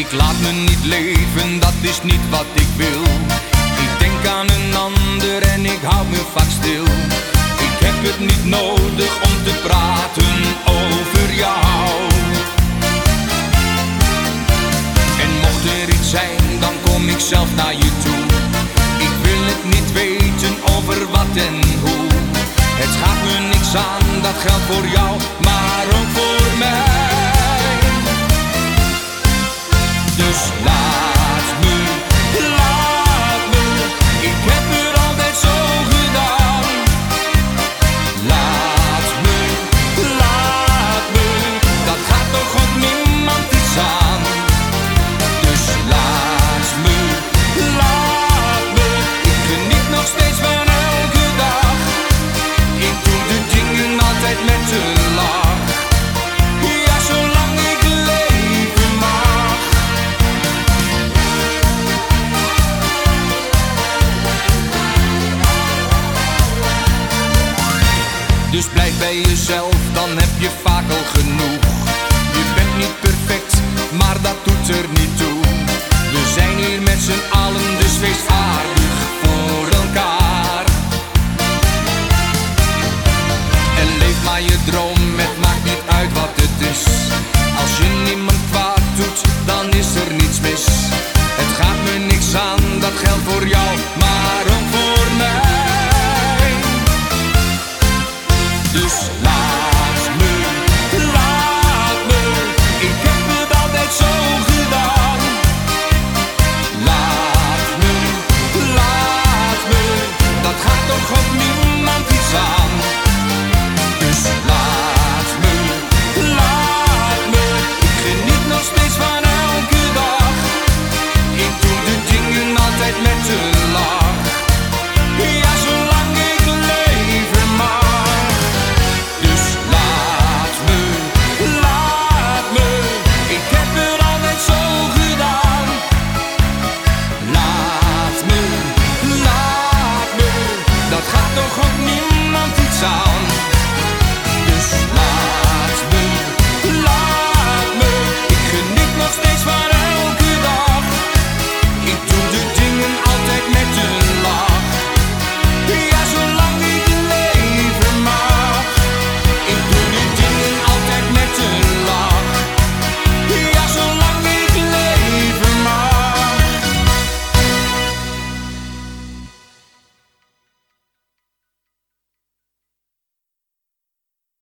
Ik laat me niet leven, dat is niet wat ik wil. Ik denk aan een ander en ik hou me vaak stil. Ik heb het niet nodig om te praten over jou. En mocht er iets zijn, dan kom ik zelf naar je toe. Ik wil het niet weten over wat en hoe. Het gaat me niks aan, dat geldt voor jou, maar Dus blijf bij jezelf, dan heb je vaak al genoeg. Je bent niet perfect Dus